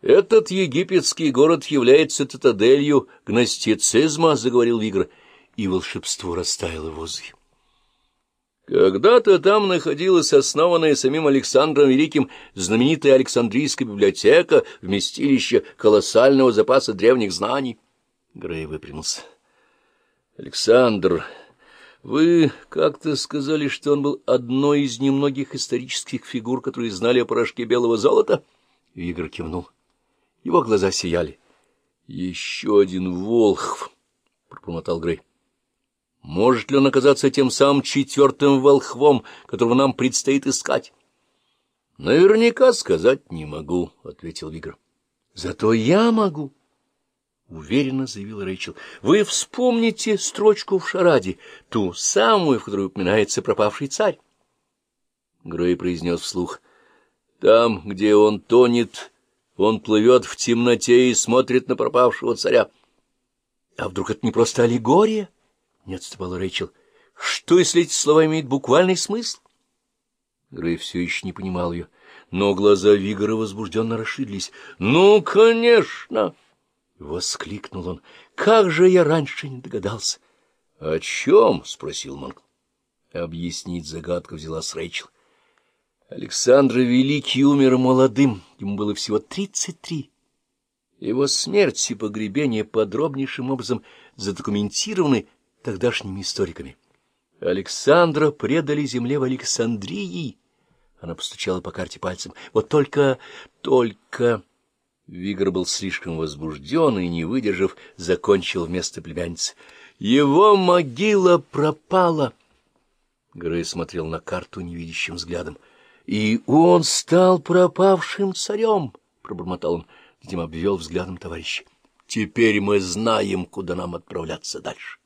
Этот египетский город является цитаделью гностицизма, — заговорил Вигр, и волшебство растаяло в воздухе. Когда-то там находилась основанная самим Александром Великим знаменитая Александрийская библиотека, вместилище колоссального запаса древних знаний. Грей выпрямился. — Александр, вы как-то сказали, что он был одной из немногих исторических фигур, которые знали о порошке белого золота? Вигр кивнул. Его глаза сияли. — Еще один Волхв, — пробормотал Грей. — Может ли он оказаться тем самым четвертым волхвом, которого нам предстоит искать? — Наверняка сказать не могу, — ответил Вигр. — Зато я могу. — уверенно заявил Рэйчел. — Вы вспомните строчку в шараде, ту самую, в которой упоминается пропавший царь. Грей произнес вслух. — Там, где он тонет, он плывет в темноте и смотрит на пропавшего царя. — А вдруг это не просто аллегория? — не отступала Рэйчел. — Что, если эти слова имеют буквальный смысл? Грей все еще не понимал ее, но глаза Вигора возбужденно расширились. — Ну, конечно! — воскликнул он. — Как же я раньше не догадался! — О чем? — спросил Монк. Объяснить загадку взяла Рэйчел. Александр Великий умер молодым, ему было всего тридцать три. Его смерть и погребение подробнейшим образом задокументированы тогдашними историками. Александра предали земле в Александрии. Она постучала по карте пальцем. Вот только, только... Вигр был слишком возбужден и, не выдержав, закончил вместо племянницы. Его могила пропала. Грей смотрел на карту невидящим взглядом. И он стал пропавшим царем, — пробормотал он, затем обвел взглядом товарища. Теперь мы знаем, куда нам отправляться дальше.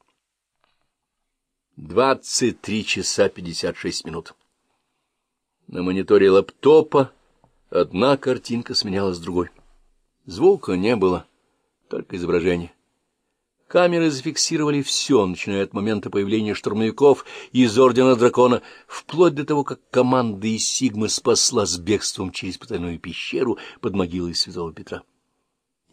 Двадцать три часа пятьдесят шесть минут. На мониторе лаптопа одна картинка сменялась другой. Звука не было, только изображение. Камеры зафиксировали все, начиная от момента появления штурмовиков из Ордена Дракона, вплоть до того, как команда из Сигмы спасла с бегством через потайную пещеру под могилой Святого Петра.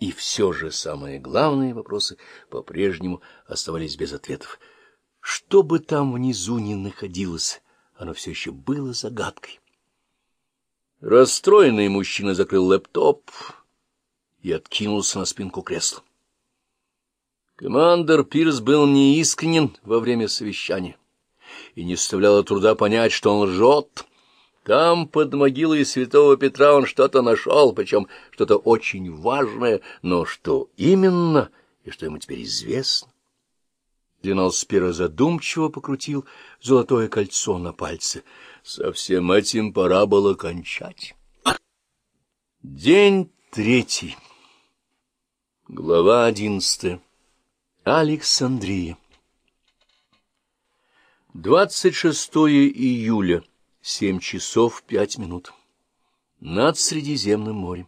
И все же самые главные вопросы по-прежнему оставались без ответов. Что бы там внизу ни находилось, оно все еще было загадкой. Расстроенный мужчина закрыл лэптоп и откинулся на спинку кресла. Командор Пирс был неискренен во время совещания и не составляло труда понять, что он лжет. Там, под могилой святого Петра, он что-то нашел, причем что-то очень важное, но что именно и что ему теперь известно? Двенадцать задумчиво покрутил золотое кольцо на пальце. Со всем этим пора было кончать. День третий. Глава одиннадцатая. Александрия. 26 июля, 7 часов 5 минут. Над Средиземным морем.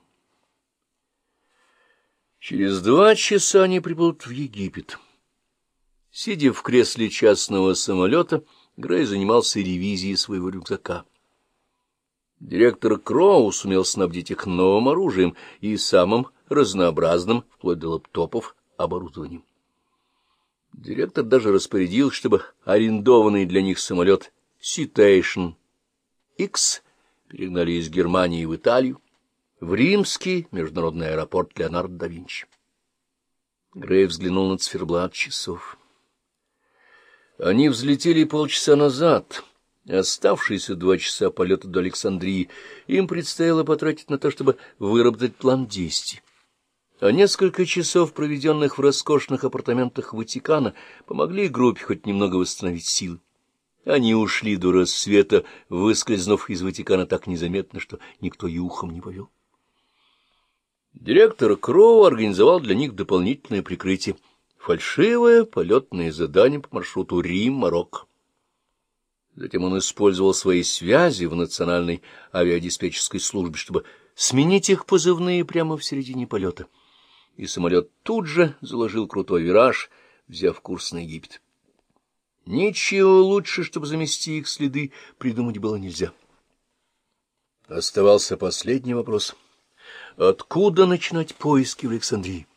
Через два часа они прибудут в Египет. Сидя в кресле частного самолета, Грей занимался ревизией своего рюкзака. Директор Кроу сумел снабдить их новым оружием и самым разнообразным, вплоть до лаптопов, оборудованием. Директор даже распорядил, чтобы арендованный для них самолет Citation X перегнали из Германии в Италию, в римский международный аэропорт Леонардо да Винчи. Грей взглянул на циферблат часов. Они взлетели полчаса назад. Оставшиеся два часа полета до Александрии им предстояло потратить на то, чтобы выработать план действий а несколько часов, проведенных в роскошных апартаментах Ватикана, помогли группе хоть немного восстановить силы. Они ушли до рассвета, выскользнув из Ватикана так незаметно, что никто и ухом не повел. Директор Кроу организовал для них дополнительное прикрытие — фальшивое полетное задание по маршруту Рим-Марокко. Затем он использовал свои связи в национальной авиадиспетчерской службе, чтобы сменить их позывные прямо в середине полета — и самолет тут же заложил крутой вираж, взяв курс на Египет. Ничего лучше, чтобы замести их следы, придумать было нельзя. Оставался последний вопрос. откуда начинать поиски в Александрии.